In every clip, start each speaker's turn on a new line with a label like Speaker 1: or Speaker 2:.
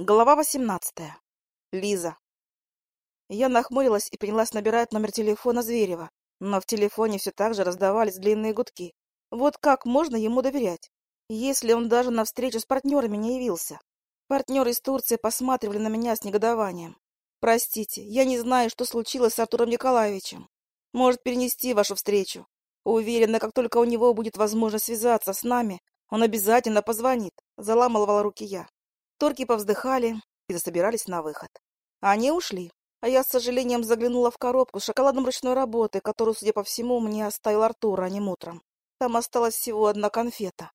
Speaker 1: Глава восемнадцатая. Лиза. Я нахмурилась и принялась набирать номер телефона Зверева, но в телефоне все так же раздавались длинные гудки. Вот как можно ему доверять, если он даже на встречу с партнерами не явился? Партнеры из Турции посматривали на меня с негодованием. Простите, я не знаю, что случилось с Артуром Николаевичем. Может перенести вашу встречу. Уверена, как только у него будет возможность связаться с нами, он обязательно позвонит, заламывала руки я. Торки повздыхали и засобирались на выход. Они ушли, а я с сожалением заглянула в коробку с шоколадом ручной работы, которую, судя по всему, мне оставил Артур ранним утром. Там осталась всего одна конфета.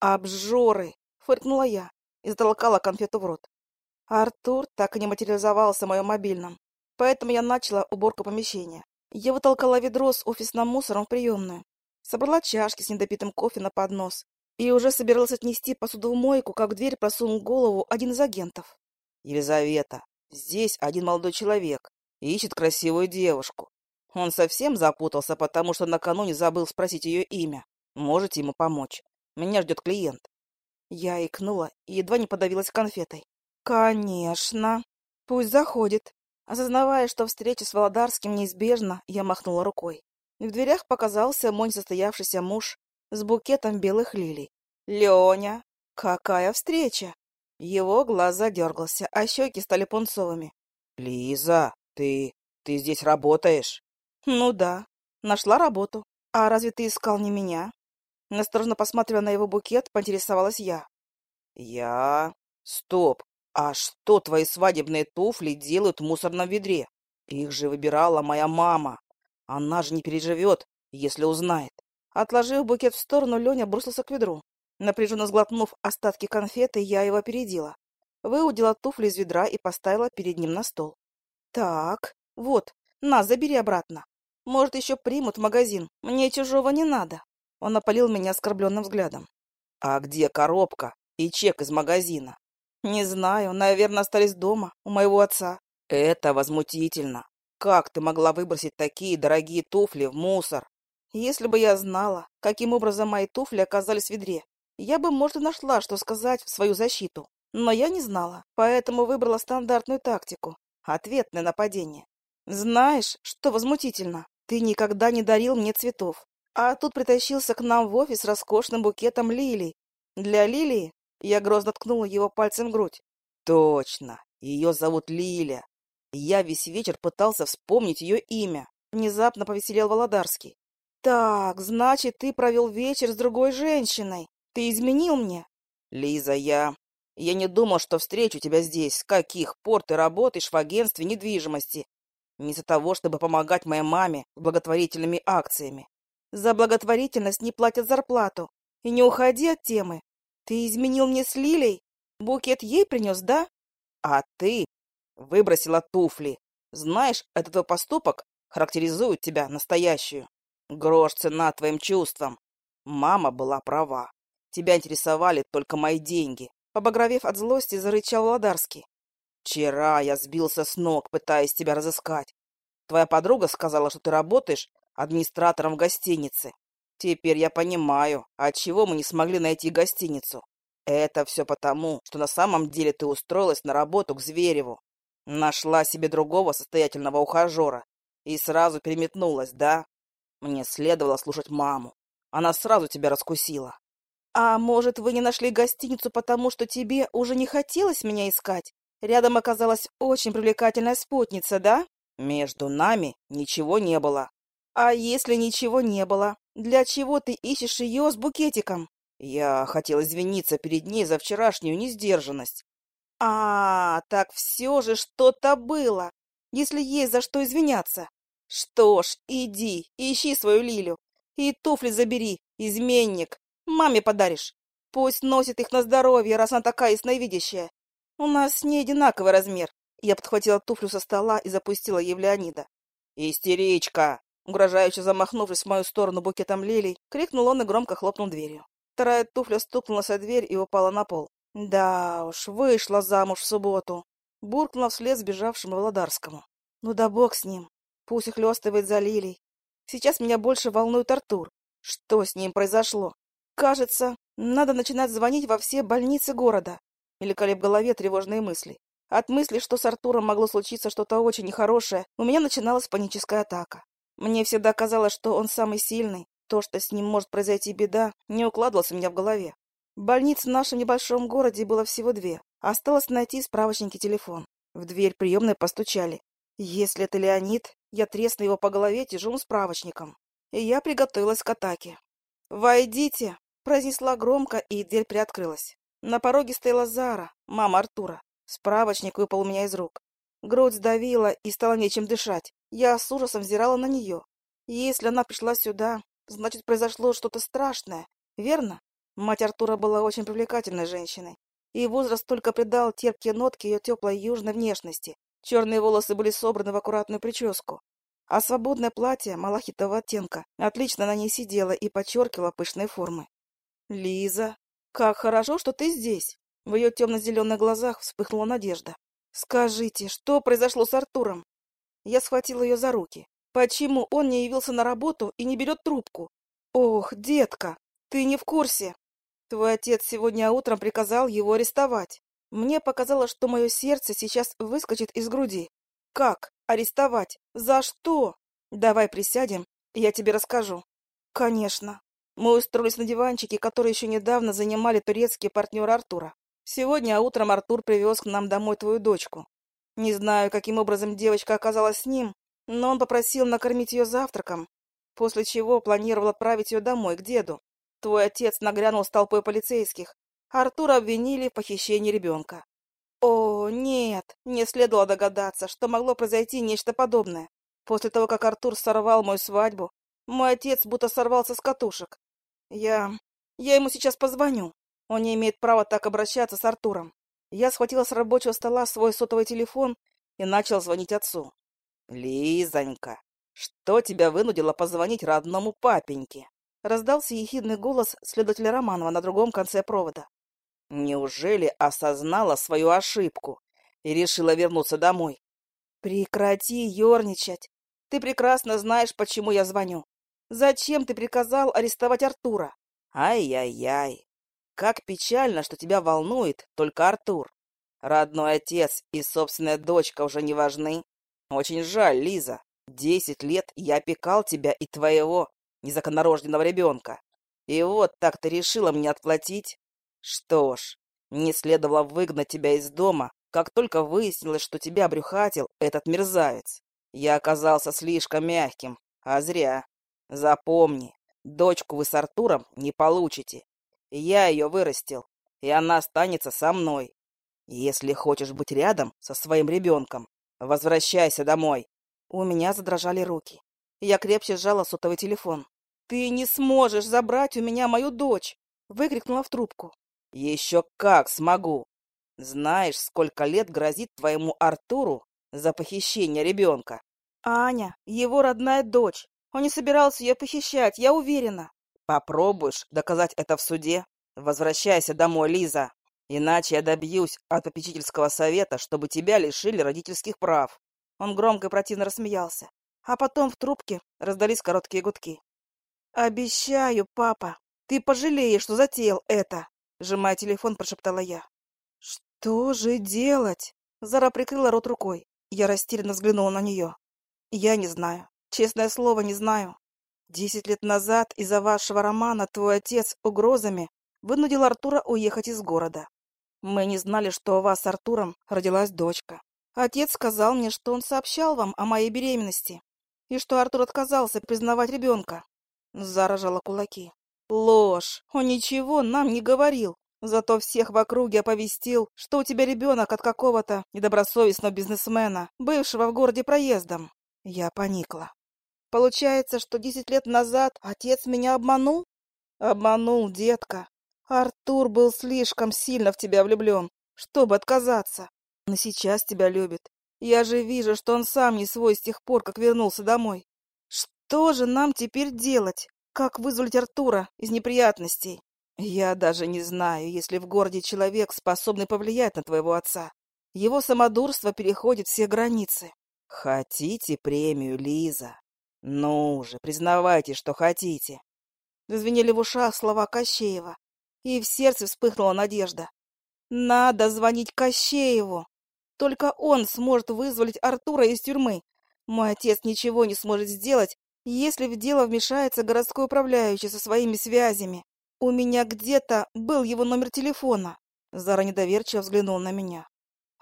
Speaker 1: «Обжоры!» — фыркнула я и затолкала конфету в рот. Артур так и не материализовался в моем мобильном, поэтому я начала уборку помещения. Я вытолкала ведро с офисным мусором в приемную, собрала чашки с недопитым кофе на поднос и уже собиралась отнести посуду в мойку, как в дверь просунул голову один из агентов.
Speaker 2: «Елизавета, здесь один молодой человек ищет красивую девушку. Он совсем запутался, потому что накануне забыл спросить ее имя. Можете ему помочь? Меня ждет клиент».
Speaker 1: Я икнула и едва не подавилась конфетой. «Конечно. Пусть заходит». Осознавая, что встреча с Володарским неизбежна, я махнула рукой. В дверях показался мой несостоявшийся муж с букетом белых лилий. «Леня, какая встреча!» Его глаз задергался, а щеки стали пунцовыми.
Speaker 2: «Лиза, ты... ты здесь работаешь?»
Speaker 1: «Ну да, нашла работу. А разве ты искал не меня?» Насторожно посмотрела на его букет, поинтересовалась я.
Speaker 2: «Я... Стоп! А что твои свадебные туфли делают в мусорном ведре? Их же выбирала моя мама. Она же не переживет, если узнает.
Speaker 1: Отложив букет в сторону, Леня бросился к ведру. Напряженно сглотнув остатки конфеты, я его опередила. Выудила туфли из ведра и поставила перед ним на стол. «Так, вот, на, забери обратно. Может, еще примут в магазин. Мне чужого не надо». Он опалил меня оскорбленным взглядом.
Speaker 2: «А где коробка и чек из магазина?»
Speaker 1: «Не знаю, наверное, остались дома, у моего отца».
Speaker 2: «Это возмутительно. Как ты могла выбросить такие дорогие туфли в мусор?»
Speaker 1: Если бы я знала, каким образом мои туфли оказались в ведре, я бы, может, и нашла, что сказать в свою защиту. Но я не знала, поэтому выбрала стандартную тактику — ответное нападение. Знаешь, что возмутительно? Ты никогда не дарил мне цветов, а тут притащился к нам в офис роскошным букетом лилий. Для лилии я грозно ткнула его пальцем в грудь.
Speaker 2: Точно, ее зовут Лиля. Я весь вечер пытался вспомнить ее имя.
Speaker 1: Внезапно повеселел Володарский. «Так, значит, ты провел вечер с другой женщиной. Ты изменил мне?»
Speaker 2: «Лиза, я... Я не думал, что встречу тебя здесь. С каких пор ты работаешь в агентстве недвижимости? Вместо того, чтобы помогать моей маме благотворительными акциями.
Speaker 1: За благотворительность не платят зарплату. И не уходи от темы. Ты изменил мне с Лилей? Букет ей принес, да?
Speaker 2: А ты выбросила туфли. Знаешь, этот твой поступок характеризует тебя настоящую. Грош цена твоим чувствам. Мама была права. Тебя интересовали только мои деньги.
Speaker 1: Побагровев от злости, зарычал Ладарский.
Speaker 2: Вчера я сбился с ног, пытаясь тебя разыскать. Твоя подруга сказала, что ты работаешь администратором в гостинице. Теперь я понимаю, отчего мы не смогли найти гостиницу. Это все потому, что на самом деле ты устроилась на работу к Звереву. Нашла себе другого состоятельного ухажера и сразу переметнулась, да? Мне следовало слушать маму. Она сразу тебя раскусила.
Speaker 1: А может, вы не нашли гостиницу, потому что тебе уже не хотелось меня искать? Рядом оказалась очень привлекательная спутница, да?
Speaker 2: Между нами ничего не было.
Speaker 1: А если ничего не было, для чего ты ищешь ее с букетиком?
Speaker 2: Я хотел извиниться перед ней за вчерашнюю несдержанность.
Speaker 1: А, так все же что-то было, если есть за что извиняться. Что ж, иди, ищи свою Лилю. И туфли забери, изменник. Маме подаришь. Пусть носит их на здоровье, раз она такая ясновидящая. У нас с ней одинаковый размер. Я подхватила туфлю со стола и запустила ей в Леонида.
Speaker 2: «Истеричка!» Угрожающе замахнувшись в мою сторону букетом лилий, крикнул он и громко хлопнул дверью.
Speaker 1: Вторая туфля стукнулась о дверь и упала на пол. Да уж, вышла замуж в субботу. Буркнула вслед сбежавшему Володарскому. Ну да бог с ним. Пусть ухлёстывает за Лилей. Сейчас меня больше волнует Артур. Что с ним произошло? Кажется, надо начинать звонить во все больницы города. мелькали в голове тревожные мысли. От мысли, что с Артуром могло случиться что-то очень нехорошее, у меня начиналась паническая атака. Мне всегда казалось, что он самый сильный. То, что с ним может произойти беда, не укладывалось у меня в голове. Больниц в нашем небольшом городе было всего две. Осталось найти справочники телефон. В дверь приемной постучали. Если это Леонид, я тресну его по голове тяжелым справочником. И я приготовилась к атаке. «Войдите!» — произнесла громко, и дверь приоткрылась. На пороге стояла Зара, мама Артура. Справочник выпал у меня из рук. Грудь сдавила и стало нечем дышать. Я с ужасом взирала на нее. Если она пришла сюда, значит, произошло что-то страшное, верно? Мать Артура была очень привлекательной женщиной, и возраст только придал терпкие нотки ее теплой южной внешности. Черные волосы были собраны в аккуратную прическу, а свободное платье малахитового оттенка отлично на ней сидело и подчеркивало пышные формы. «Лиза, как хорошо, что ты здесь!» В ее темно-зеленых глазах вспыхнула надежда. «Скажите, что произошло с Артуром?» Я схватила ее за руки. «Почему он не явился на работу и не берет трубку?» «Ох, детка, ты не в курсе. Твой отец сегодня утром приказал его арестовать. Мне показалось, что мое сердце сейчас выскочит из груди. Как? Арестовать? За что? Давай присядем, я тебе расскажу. Конечно. Мы устроились на диванчике, который еще недавно занимали турецкие партнеры Артура. Сегодня утром Артур привез к нам домой твою дочку. Не знаю, каким образом девочка оказалась с ним, но он попросил накормить ее завтраком, после чего планировал отправить ее домой, к деду. Твой отец нагрянул с толпой полицейских. Артура обвинили в похищении ребенка. О, нет, не следовало догадаться, что могло произойти нечто подобное. После того, как Артур сорвал мою свадьбу, мой отец будто сорвался с катушек. Я... я ему сейчас позвоню. Он не имеет права так обращаться с Артуром. Я схватила с рабочего стола свой сотовый телефон и начал звонить отцу. «Лизонька, что тебя вынудило позвонить родному папеньке?» Раздался ехидный голос следователя Романова на другом конце провода. «Неужели осознала свою ошибку и решила вернуться домой?» «Прекрати ерничать. Ты прекрасно знаешь, почему я звоню. Зачем ты приказал арестовать Артура?» «Ай-яй-яй. Как печально, что тебя волнует только Артур. Родной отец и собственная дочка уже не важны. Очень жаль, Лиза. Десять лет я опекал тебя и твоего незаконнорожденного ребенка. И вот так ты решила мне отплатить? Что ж, не следовало выгнать тебя из дома, как только выяснилось, что тебя брюхатил этот мерзавец. Я оказался слишком мягким, а зря. Запомни, дочку вы с Артуром не получите. Я ее вырастил, и она останется со мной. Если хочешь быть рядом со своим ребенком, возвращайся домой. У меня задрожали руки. Я крепче сжала сотовый телефон. «Ты не сможешь забрать у меня мою дочь!» Выкрикнула в трубку. «Еще как смогу! Знаешь, сколько лет грозит твоему Артуру за похищение ребенка?» «Аня, его родная дочь. Он не собирался ее похищать, я уверена. Попробуешь доказать это в суде? Возвращайся домой, Лиза. Иначе я добьюсь от попечительского совета, чтобы тебя лишили родительских прав. Он громко и противно рассмеялся. А потом в трубке раздались короткие гудки. «Обещаю, папа, ты пожалеешь, что затеял это!» Сжимая телефон, прошептала я. «Что же делать?» Зара прикрыла рот рукой. Я растерянно взглянула на нее. «Я не знаю. Честное слово, не знаю. Десять лет назад из-за вашего романа твой отец угрозами вынудил Артура уехать из города. Мы не знали, что у вас с Артуром родилась дочка. Отец сказал мне, что он сообщал вам о моей беременности, и что Артур отказался признавать ребенка. Заражала кулаки. Ложь! Он ничего нам не говорил. Зато всех в округе оповестил, что у тебя ребенок от какого-то недобросовестного бизнесмена, бывшего в городе проездом. Я поникла. Получается, что десять лет назад отец меня обманул? Обманул, детка. Артур был слишком сильно в тебя влюблен, чтобы отказаться. Но сейчас тебя любит. Я же вижу, что он сам не свой с тех пор, как вернулся домой. Что же нам теперь делать? Как вызволить Артура из неприятностей? Я даже не знаю, если в городе человек, способный повлиять на твоего отца. Его самодурство переходит все границы. Хотите премию, Лиза? «Ну же, признавайте, что хотите!» Зазвенели в ушах слова Кощеева, и в сердце вспыхнула надежда. Надо звонить Кощееву. Только он сможет вызволить Артура из тюрьмы. Мой отец ничего не сможет сделать, если в дело вмешается городской управляющий со своими связями. У меня где-то был его номер телефона. Зара недоверчиво взглянул на меня.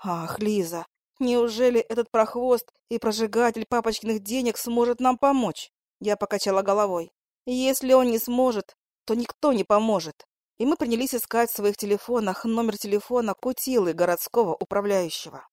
Speaker 1: Ах, Лиза, неужели этот прохвост и прожигатель папочкиных денег сможет нам помочь? Я покачала головой. Если он не сможет, то никто не поможет. И мы принялись искать в своих телефонах номер телефона Кутилы, городского управляющего.